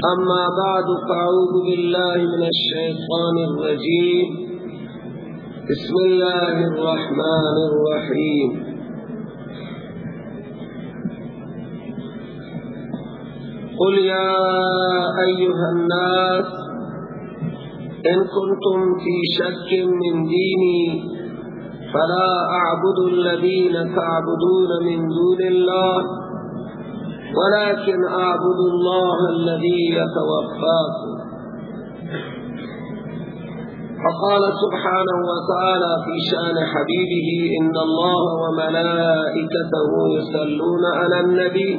أما بعد فأعوذ بالله من الشيطان الرجيم. بسم الله الرحمن الرحيم. قل يا أيها الناس إن كنتم في شك من ديني فلا أعبد الذين تعبدون من دون الله. ولكن أعبد الله الذي يتوفاكم. فقال سبحانه وتعالى في شأن حبيبه إن الله وملائكته يصلون على النبي.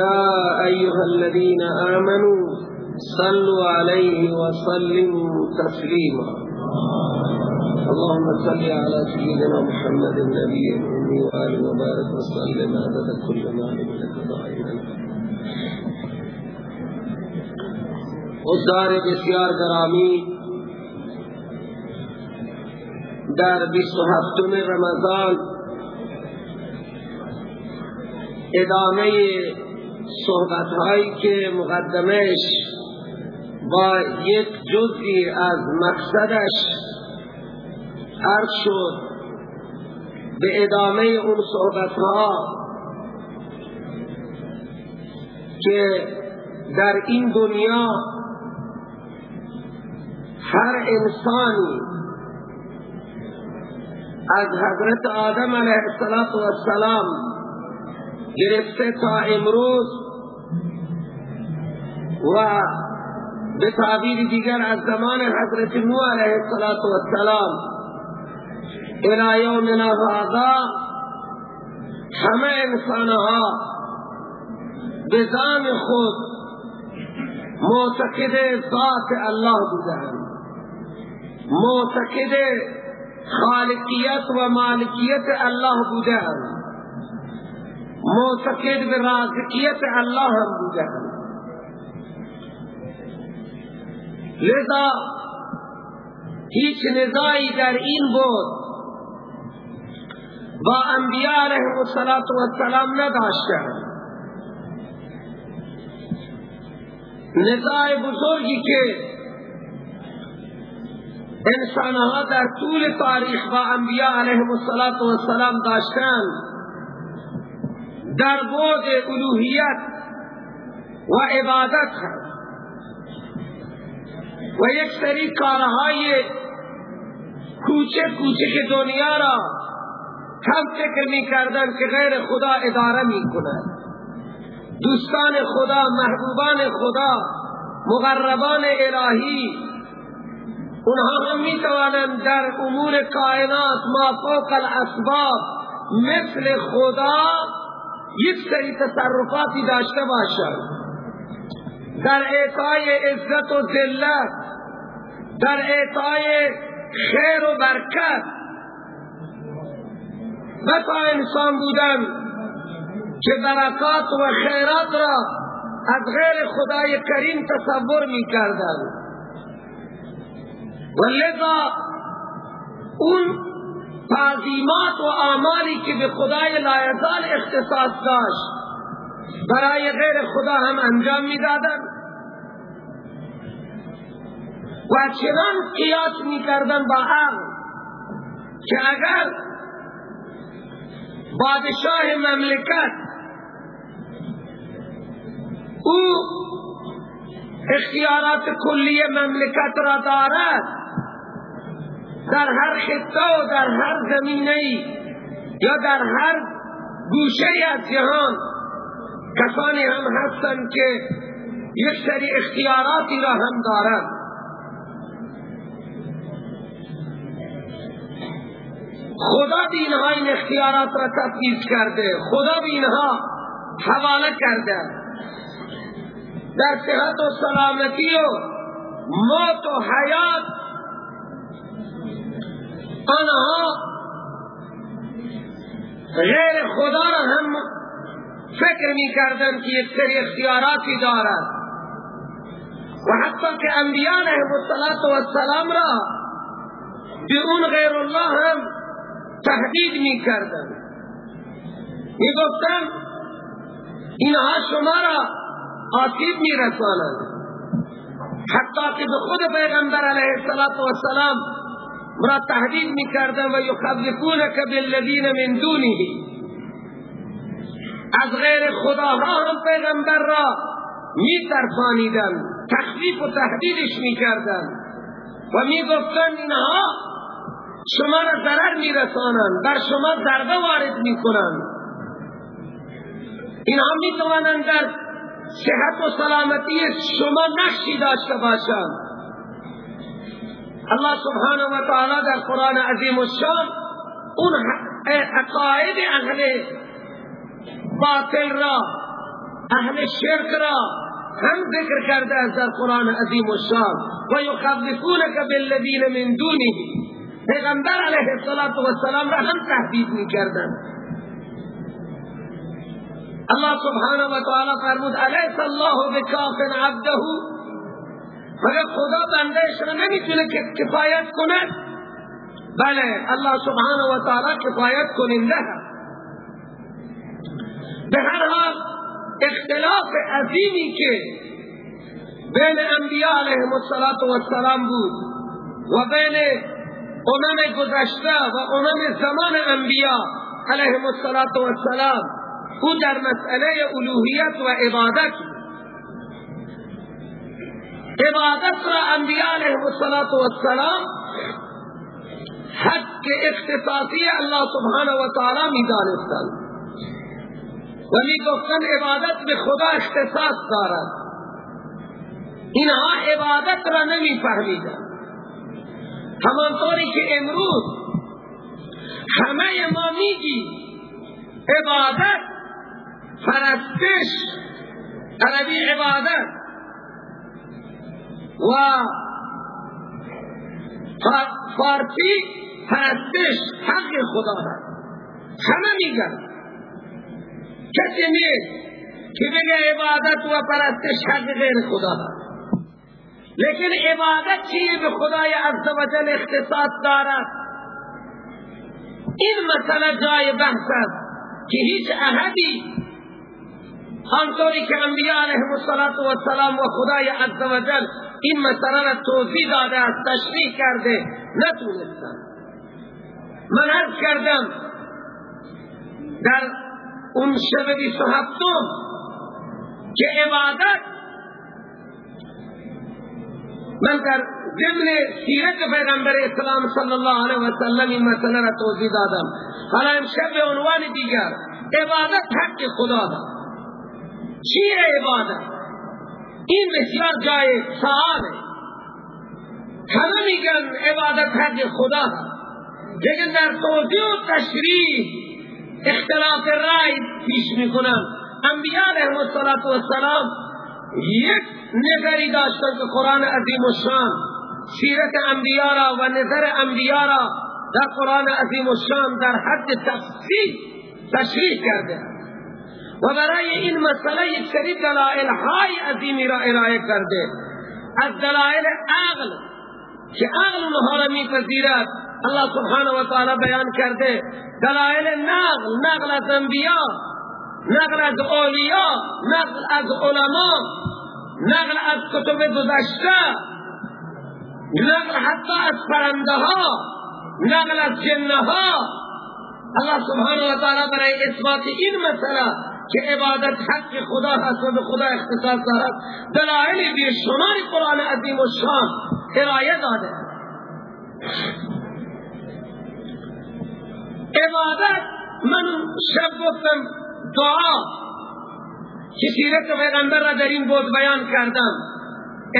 يا أيها الذين آمنوا صلوا عليه وسلموا تسليما. اللهم صل على سيدنا محمد النبي الأمي وآله وبارك وسلم. عدد كل ما لك ظاهرا حضار بسیار گرامی در بیست و هفتم رمضان ادامه صحبت هایی که مقدمش با یک جزئی از مقصدش عرض شد. به ادامه اون صحبت ها که در این دنیا هر انسانی از حضرت آدم علیه السلام گرفته تا امروز و به تعبیر دیگر از زمان حضرت نوح علیه السلام الى یومنا هذا همه انسانها به خود معتقد ذات الله بودند. معتقد خالقیت و مالکیت الله بودند. معتقد به رازقیت الله هم لذا هیچ نزاعی در این بود با انبیاء علیه السلام نداشتن نزاع بزرگی که انسانها در طول تاریخ با انبیاء علیه السلام داشتن در بود الوهیت و عبادت و یک سری کارهای کوچه کوچه دنیا را هم فکر می کردن که غیر خدا اداره می کند دوستان خدا محبوبان خدا مقربان الهی اونها هم می توانند در امور کائنات ما فوق الاسباب مثل خدا یک سری تصرفاتی داشته باشند. در اعطای عزت و ذلت در اعطای خیر و برکت بسا انسان بودن که برکات و خیرات را از غیر خدای کریم تصور می کردن و لذا اون تعظیمات و آمالی که به خدای لایزال اختصاص داشت برای غیر خدا هم انجام می دادن و چنان قیاس می کردن با هم که اگر بادشاہ مملکت. او اختیارات کلی مملکت را دارد. در هر خطه و در هر زمینه یا در هر گوشه از جهان کسانی هم هستند که یک سری اختیاراتی را هم دارد خدا به اینها این اختیارات را تفیز کرده. خدا به اینها حواله کرده. در صحت و سلامتی و موت و حیات آنها غیر خدا را هم فکر می کردن که یک سری اختیاراتی دارد و حتی که انبیاء علیهم السلام را به اون غیر الله هم تهدید می کردن می گفتن اینها شما را آسیب میرسانند. حتی که به خود پیغمبر علیه السلام مرا تهدید می‌کردن و یخوفونک بالذین من دونه. از غیر خداها هم پیغمبر را میترفانیدن تخویف و تهدیدش می‌کردن و می‌گفتن اینها شما را ضرر میرسانند بر شما ضربه وارد می‌کنند اینها می‌توانند در صحت و سلامتی شما نقشی داشته باشند. الله سبحانه و تعالی در قرآن عظیم و شان اون عقاید اهل باطل را اهل شرک را هم ذکر کرده از در قرآن عظیم و شان. و یخوفونک بالذین من دونه. پیغمبر علیه السلام را هم تهدید می کردن الله سبحانه و تعالی فرمود علیس الله بکاف عبده؟ مگر خدا بندهش را نمی‌تونه کفایت کنه؟ بله الله سبحانه و تعالی کفایت کننده به هر حال اختلاف عظیمی که بین انبیاء علیهم السلام بود و بین امم گذشته و امم زمان انبیاء علیهم السلام. او در مسئله الوهیت و عبادت. عبادت را انبیاء علیهم السلام حق اختصاصی الله سبحانه و تعالی می دانستند و می گفتن عبادت به خدا اختصاص دارد. اینها عبادت را نمی فهمیدن. همانطوری که امروز همه ما میگی عبادت فرستش عربی عبادت. و فارسی پرستش حق خدا هست همه میگن. کسی که بگه عبادت و پرستش حق غیر خدا هست لیکن عبادت چیه به خدای عزوجل اختصاص دارد؟ این مسئله جای بحث است که هیچ احدی همطوری که انبیاء علیهم السلام و خدای عزوجل این مسئله را توضیح داده است تشریح کرده نتونستن من عرض کردم در اون شب بیست و هفتم که عبادت من در ضمن سیرت پیغمبر اسلام صلی الله علیه و سلم این مسئله را توضیح دادم. حالا امشب به عنوان دیگر عبادت حق خدا دا چیه عبادت؟ این بسیار جای سوال همه میگن عبادت حق خدا لیکن در توضیح و تشریح اختلاف رای پیش می‌کنن. انبیاء علیهم السلام یک نظری داشتن که قرآن عظیم و سیرت انبیاء را و نظر انبیاء را در قرآن عظیم و در حد تفصیل تشریح کرده. و برای این مسئله یک سری دلائل های عظیمی را ارائه کرده. از دلائل عقل که عقل اونها را میپذیرد الله سبحانه و تعالی بیان کرده دلائل نقل نقل از انبیاء نقل از اولیاء نقل از علماء نقل از کتب گذشته نقل حتی از پرنده ها نقل از جنه ها الله سبحانه و تعالی برای اثبات این مسئله که عبادت حق خدا هست و به خدا اختصاص دارد دلائل بی شمار قرآن عظیم و شان ارائه داده. عبادت من شب گفتم دعا. که سیرت پیغمبر را در این بود بیان کردم.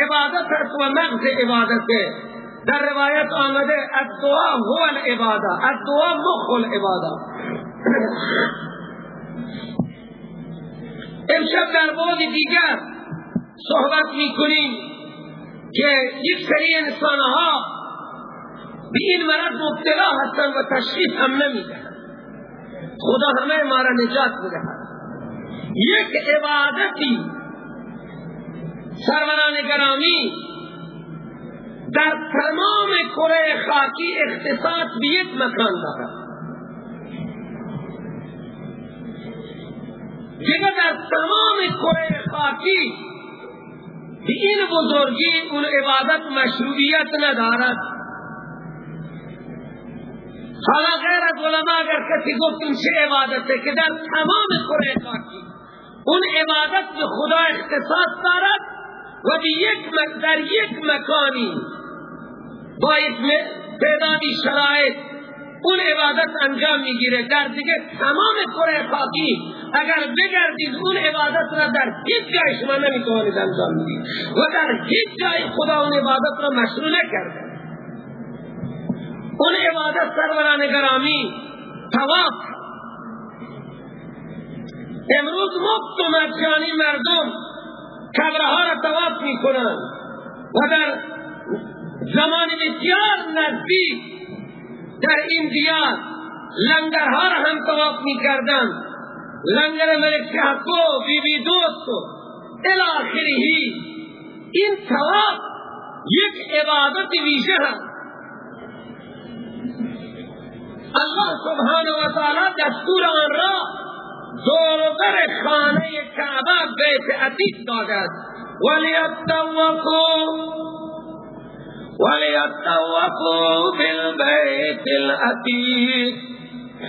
عبادت است و مغز عبادت در روایت آمده الدعا هو العباده الدعا مخ العباده امشب در بود دیگر صحبت می‌کنیم که یک سری انسانها به این مرض مبتلا هستن و تشخیص هم نمی‌دهند. خدا همه ما را نجات بدهد یک عبادتی سروران گرامی در تمام کره خاکی اختصاص به یک مکان دارد دیگه در تمام کره خاکی به این بزرگی اون عبادت مشروعیت ندارد. حالا غیر از علماء اگر کسی گفت این چه عبادته که در تمام کره خاکی اون عبادت به خدا اختصاص دارد و یک در یک مکانی با یک تعدادی شرایط اون عبادت انجام میگیره. در دیگه تمام کره خاکی اگر بگردید اون عبادت را در هیچ جای شما نمیتوانید انجام بدید و در هیچ جای خدا اون عبادت را مشروع نکرده. اون عبادت سروران گرامی تواف امروز مفت و مجانی مردم کبرها را تواف می‌کنند و در زمان بسیار نزدیک در این دیار لنگرها را هم تواف می‌کردند. لنگر ملک شهکو بی بی دوستو الاخری این تواف یک عبادت ویژه هست الله سبحانه و تعالی دستور آن را دوربر خانه کعبه بیت عتیق داده است ولیتوقو ولیتوقو بالبیت العتیق.